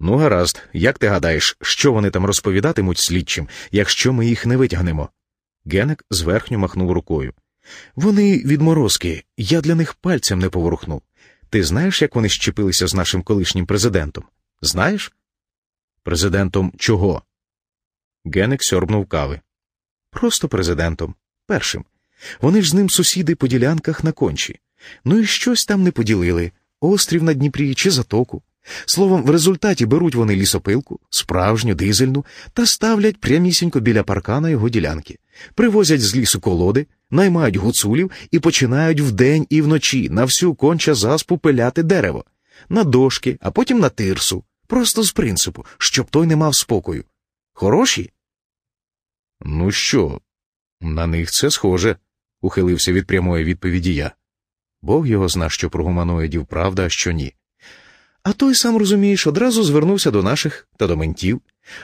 Ну, гаразд, як ти гадаєш, що вони там розповідатимуть слідчим, якщо ми їх не витягнемо? Генек зверхньо махнув рукою. Вони відморозки, я для них пальцем не поворухнув. Ти знаєш, як вони щепилися з нашим колишнім президентом? Знаєш? Президентом чого? Генек сьорбнув кави. Просто президентом. Першим. Вони ж з ним сусіди по ділянках на кончі. Ну і щось там не поділили острів на Дніпрі чи затоку. Словом, в результаті беруть вони лісопилку, справжню, дизельну, та ставлять прямісінько біля паркана його ділянки, привозять з лісу колоди, наймають гуцулів і починають вдень і вночі на всю конча заспу пиляти дерево, на дошки, а потім на тирсу, просто з принципу, щоб той не мав спокою. Хороші? Ну що, на них це схоже, ухилився від прямої відповіді я. Бог його зна, що про гуманоїдів правда, а що ні. А той, сам розумієш, одразу звернувся до наших та до ментів.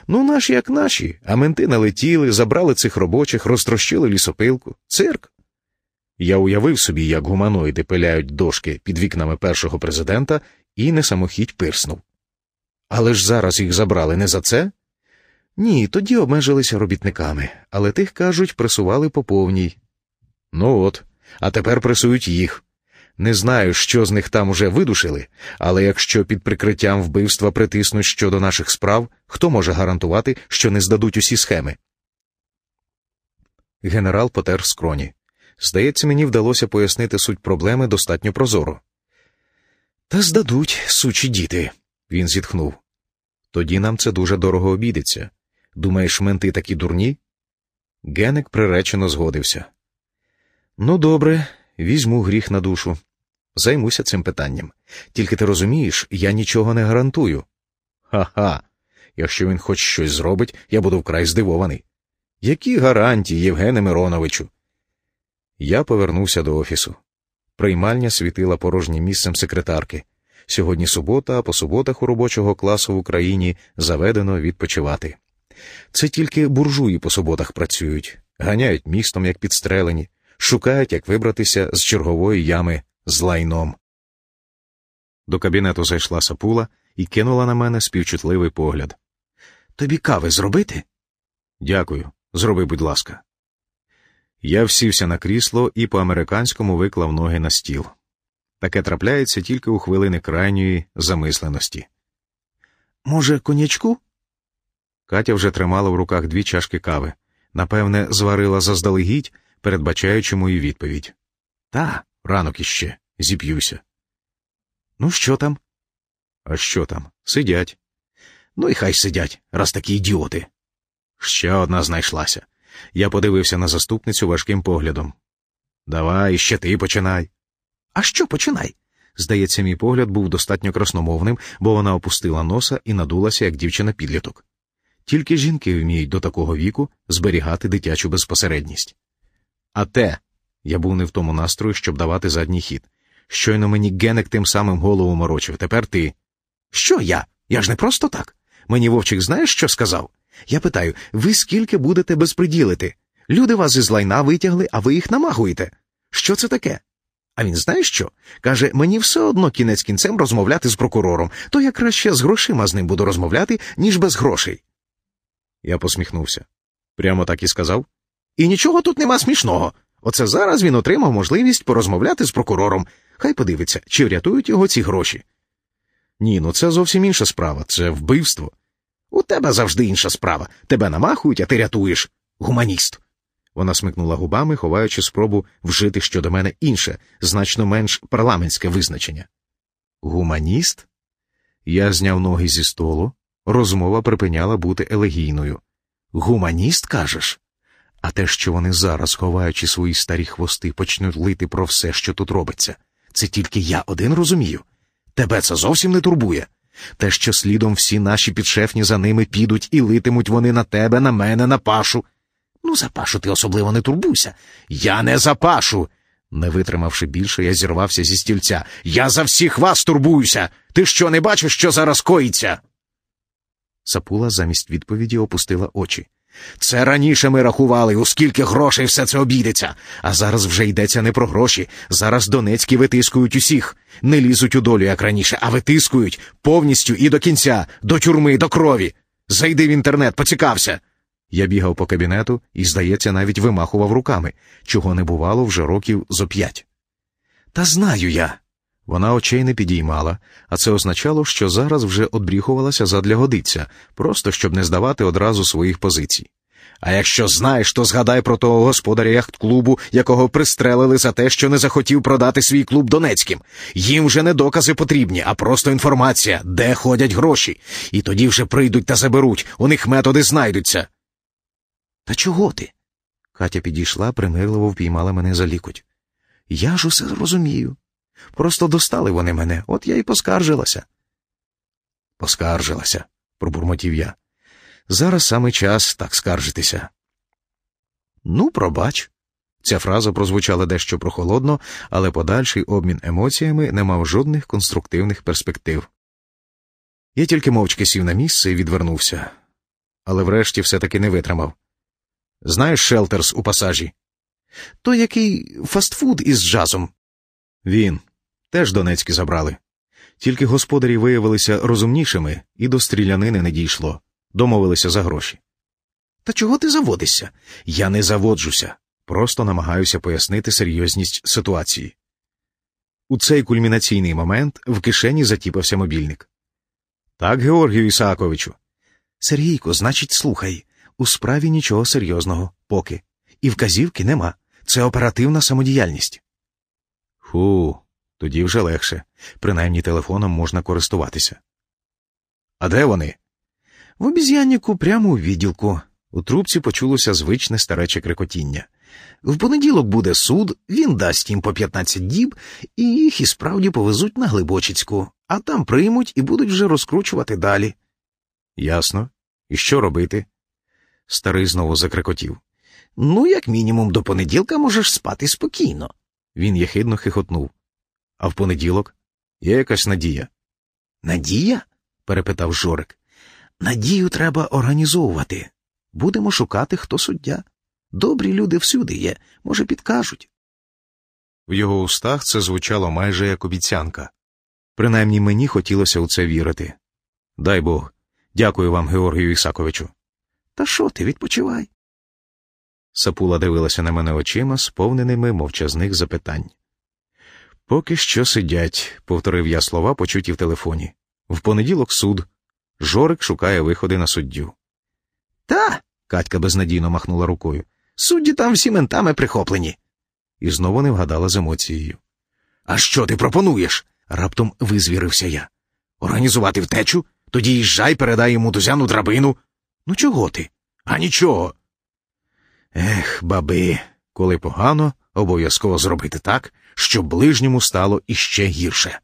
Ну, наші як наші, а менти налетіли, забрали цих робочих, розтрощили лісопилку, цирк. Я уявив собі, як гуманоїди пиляють дошки під вікнами першого президента і не самохідь пирснув. Але ж зараз їх забрали не за це? Ні, тоді обмежилися робітниками, але тих, кажуть, пресували по повній. Ну от, а тепер пресують їх. Не знаю, що з них там уже видушили, але якщо під прикриттям вбивства притиснуть щодо наших справ, хто може гарантувати, що не здадуть усі схеми? Генерал потер скроні. Здається, мені вдалося пояснити суть проблеми достатньо прозоро. Та здадуть, сучі діти, він зітхнув. Тоді нам це дуже дорого обійдеться. Думаєш, менти такі дурні? Генек приречено згодився. Ну, добре, візьму гріх на душу. Займуся цим питанням. Тільки ти розумієш, я нічого не гарантую. Ха-ха. Якщо він хоч щось зробить, я буду вкрай здивований. Які гарантії, Євгене Мироновичу? Я повернувся до офісу. Приймальня світила порожнім місцем секретарки. Сьогодні субота, а по суботах у робочого класу в Україні заведено відпочивати. Це тільки буржуї по суботах працюють, ганяють містом, як підстрелені, шукають, як вибратися з чергової ями з лайном. До кабінету зайшла сапула і кинула на мене співчутливий погляд. Тобі кави зробити? Дякую. Зроби, будь ласка. Я всівся на крісло і по американському виклав ноги на стіл. Таке трапляється тільки у хвилини крайньої замисленості. Може, конячку? Катя вже тримала в руках дві чашки кави. Напевне, зварила заздалегідь, передбачаючи мою відповідь. Та, ранок іще, зіп'юся. Ну, що там? А що там? Сидять. Ну і хай сидять, раз такі ідіоти. Ще одна знайшлася. Я подивився на заступницю важким поглядом. Давай, ще ти починай. А що починай? Здається, мій погляд був достатньо красномовним, бо вона опустила носа і надулася, як дівчина підліток. Тільки жінки вміють до такого віку зберігати дитячу безпосередність. А те, я був не в тому настрої, щоб давати задній хід. Щойно мені генек тим самим голову морочив, тепер ти. Що я? Я ж не просто так. Мені вовчик знаєш, що сказав? Я питаю, ви скільки будете безпреділити? Люди вас із лайна витягли, а ви їх намагуєте. Що це таке? А він знає що? Каже, мені все одно кінець кінцем розмовляти з прокурором, то я краще з грошима з ним буду розмовляти, ніж без грошей. Я посміхнувся. Прямо так і сказав. І нічого тут нема смішного. Оце зараз він отримав можливість порозмовляти з прокурором. Хай подивиться, чи врятують його ці гроші. Ні, ну це зовсім інша справа, це вбивство. У тебе завжди інша справа. Тебе намахують, а ти рятуєш. Гуманіст. Вона смикнула губами, ховаючи спробу вжити щодо мене інше, значно менш парламентське визначення. Гуманіст? Я зняв ноги зі столу. Розмова припиняла бути елегійною. Гуманіст, кажеш? А те, що вони зараз, ховаючи свої старі хвости, почнуть лити про все, що тут робиться, це тільки я один розумію. Тебе це зовсім не турбує. Те, що слідом всі наші підшефні за ними підуть і литимуть вони на тебе, на мене, на пашу. Ну, за пашу ти особливо не турбуйся. Я не за пашу. Не витримавши більше, я зірвався зі стільця. Я за всіх вас турбуюся. Ти що не бачиш, що зараз коїться? Сапула замість відповіді опустила очі. Це раніше ми рахували, у скільки грошей все це обійдеться. А зараз вже йдеться не про гроші. Зараз Донецькі витискують усіх. Не лізуть у долю, як раніше, а витискують повністю і до кінця, до тюрми, до крові. Зайди в інтернет, поцікався. Я бігав по кабінету і, здається, навіть вимахував руками, чого не бувало вже років зо п'ять. Та знаю я. Вона очей не підіймала, а це означало, що зараз вже одбріхувалася задля годиця, просто щоб не здавати одразу своїх позицій. А якщо знаєш, то згадай про того господаря яхт-клубу, якого пристрелили за те, що не захотів продати свій клуб Донецьким. Їм вже не докази потрібні, а просто інформація, де ходять гроші. І тоді вже прийдуть та заберуть, у них методи знайдуться. Та чого ти? Катя підійшла, примирливо впіймала мене за лікоть. Я ж усе розумію. Просто достали вони мене, от я й поскаржилася. Поскаржилася, пробурмотів я. Зараз саме час так скаржитися. Ну, пробач. Ця фраза прозвучала дещо прохолодно, але подальший обмін емоціями не мав жодних конструктивних перспектив. Я тільки мовчки сів на місце і відвернувся, але врешті все таки не витримав. Знаєш Шелтерс у пасажі? То який фастфуд із джазом. Він. Теж Донецькі забрали. Тільки господарі виявилися розумнішими, і до стрілянини не дійшло, домовилися за гроші. Та чого ти заводишся? Я не заводжуся, просто намагаюся пояснити серйозність ситуації. У цей кульмінаційний момент в кишені затіпався мобільник. Так, Георгію Ісааковичу. Сергійко, значить, слухай. У справі нічого серйозного, поки. І вказівки нема. Це оперативна самодіяльність. Фу, тоді вже легше. Принаймні телефоном можна користуватися. А де вони? В обіз'яннику прямо у відділку. У трубці почулося звичне старече крикотіння. В понеділок буде суд, він дасть їм по 15 діб, і їх і справді повезуть на Глибочицьку, а там приймуть і будуть вже розкручувати далі. Ясно. І що робити? Старий знову закрикотів. Ну, як мінімум, до понеділка можеш спати спокійно. Він єхидно хихотнув. А в понеділок є якась надія. Надія? перепитав Жорик. Надію треба організовувати. Будемо шукати, хто суддя. Добрі люди всюди є, може, підкажуть. В його устах це звучало майже як обіцянка. Принаймні мені хотілося у це вірити. Дай Бог, дякую вам, Георгію Ісаковичу. Та що ти, відпочивай. Сапула дивилася на мене очима, сповненими мовчазних запитань. Поки що сидять, повторив я слова, почуті в телефоні. В понеділок суд. Жорик шукає виходи на суддю. Та. Катька безнадійно махнула рукою. Судді там всі ментами прихоплені. І знову не вгадала з емоцією. А що ти пропонуєш? раптом визвірився я. Організувати втечу? Тоді їжджай, передай йому дузяну драбину. Ну, чого ти? А нічого. Ех, баби, коли погано, обов'язково зробити так, щоб ближньому стало іще гірше.